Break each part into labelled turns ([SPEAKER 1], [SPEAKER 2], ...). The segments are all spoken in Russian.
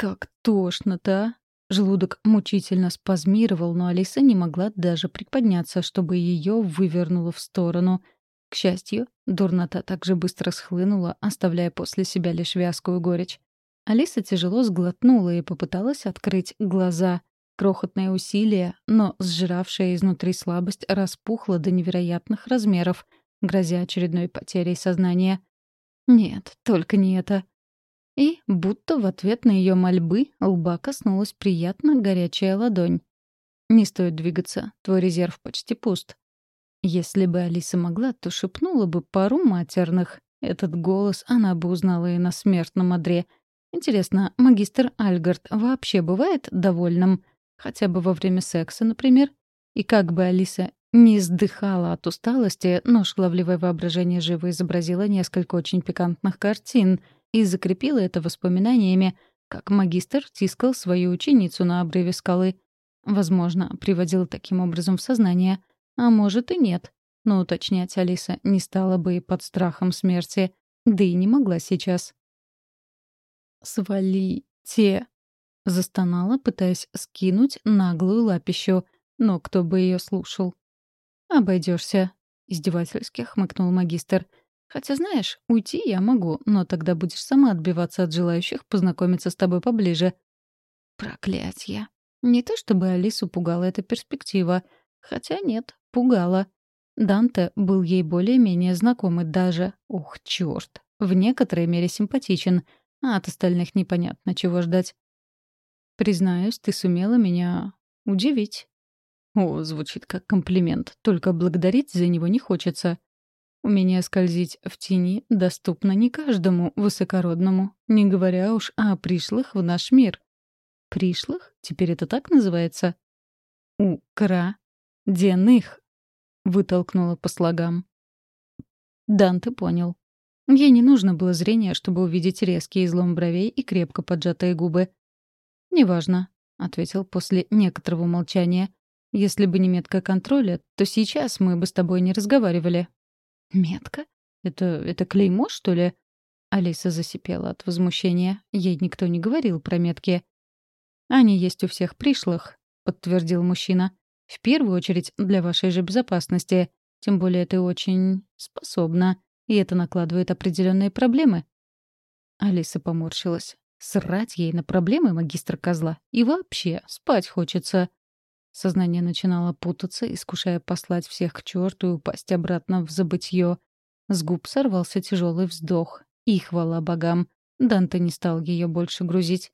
[SPEAKER 1] Как тошно-то, а! Желудок мучительно спазмировал, но Алиса не могла даже приподняться, чтобы ее вывернуло в сторону. К счастью, дурнота также быстро схлынула, оставляя после себя лишь вязкую горечь. Алиса тяжело сглотнула и попыталась открыть глаза. Крохотное усилие, но сжиравшая изнутри слабость распухла до невероятных размеров, грозя очередной потерей сознания. Нет, только не это. И, будто в ответ на ее мольбы, лба коснулась приятно горячая ладонь. «Не стоит двигаться, твой резерв почти пуст». Если бы Алиса могла, то шепнула бы пару матерных. Этот голос она бы узнала и на смертном одре. Интересно, магистр Альгард вообще бывает довольным? Хотя бы во время секса, например? И как бы Алиса не издыхала от усталости, но шгловливое воображение живо изобразило несколько очень пикантных картин и закрепило это воспоминаниями, как магистр тискал свою ученицу на обрыве скалы. Возможно, приводил таким образом в сознание. А может и нет. Но уточнять Алиса не стала бы под страхом смерти. Да и не могла сейчас. «Свалите!» — застонала, пытаясь скинуть наглую лапищу. Но кто бы ее слушал? Обойдешься, издевательски хмыкнул магистр. «Хотя, знаешь, уйти я могу, но тогда будешь сама отбиваться от желающих познакомиться с тобой поближе». Проклятье. Не то чтобы Алису пугала эта перспектива. Хотя нет, пугала. Данте был ей более-менее знакомый даже, ух, черт, в некоторой мере симпатичен, а от остальных непонятно, чего ждать. «Признаюсь, ты сумела меня удивить». О, звучит как комплимент, только благодарить за него не хочется. Умение скользить в тени доступно не каждому высокородному, не говоря уж о пришлых в наш мир. Пришлых? Теперь это так называется? «Укра. Деных», — вытолкнула по слогам. Данте понял. Ей не нужно было зрения, чтобы увидеть резкий излом бровей и крепко поджатые губы. «Неважно», — ответил после некоторого молчания. Если бы не метка контроля, то сейчас мы бы с тобой не разговаривали». «Метка? Это, это клеймо, что ли?» Алиса засипела от возмущения. Ей никто не говорил про метки. «Они есть у всех пришлых», — подтвердил мужчина. «В первую очередь для вашей же безопасности. Тем более ты очень способна, и это накладывает определенные проблемы». Алиса поморщилась. Срать ей на проблемы магистра козла. И вообще, спать хочется. Сознание начинало путаться, искушая послать всех к черту и упасть обратно в забытье. С губ сорвался тяжелый вздох. И хвала богам. Данте не стал ее больше грузить.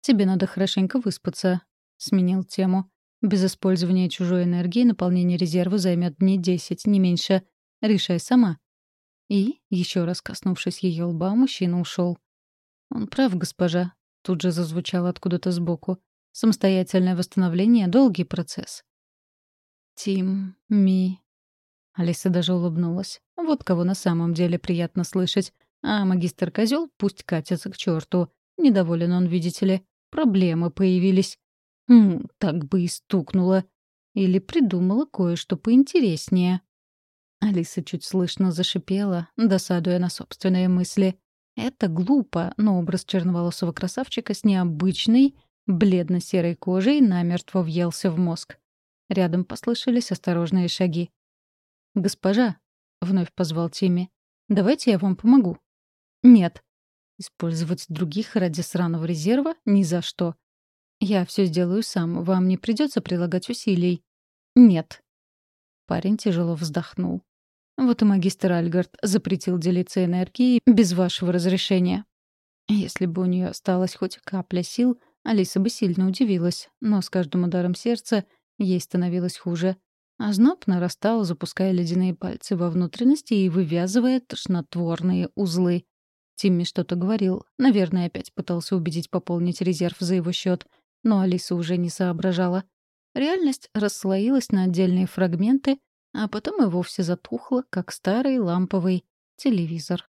[SPEAKER 1] «Тебе надо хорошенько выспаться», — сменил тему. «Без использования чужой энергии наполнение резерва займет дней десять, не меньше. Решай сама». И, еще раз коснувшись ее лба, мужчина ушел. «Он прав, госпожа», — тут же зазвучал откуда-то сбоку. Самостоятельное восстановление — долгий процесс. Тим, Ми. Алиса даже улыбнулась. Вот кого на самом деле приятно слышать. А магистр козел пусть катится к черту. Недоволен он, видите ли. Проблемы появились. Хм, так бы и стукнуло. Или придумала кое-что поинтереснее. Алиса чуть слышно зашипела, досадуя на собственные мысли. Это глупо, но образ черноволосого красавчика с необычной бледно-серой кожей намертво въелся в мозг. Рядом послышались осторожные шаги. «Госпожа», — вновь позвал Тимми, — «давайте я вам помогу». «Нет». Использовать других ради сраного резерва — ни за что. «Я все сделаю сам, вам не придется прилагать усилий». «Нет». Парень тяжело вздохнул. Вот и магистр Альгард запретил делиться энергией без вашего разрешения. Если бы у нее осталась хоть капля сил, Алиса бы сильно удивилась, но с каждым ударом сердца ей становилось хуже. А зноб нарастал, запуская ледяные пальцы во внутренности и вывязывая тошнотворные узлы. Тимми что-то говорил. Наверное, опять пытался убедить пополнить резерв за его счет, но Алиса уже не соображала. Реальность расслоилась на отдельные фрагменты, а потом и вовсе затухла, как старый ламповый телевизор.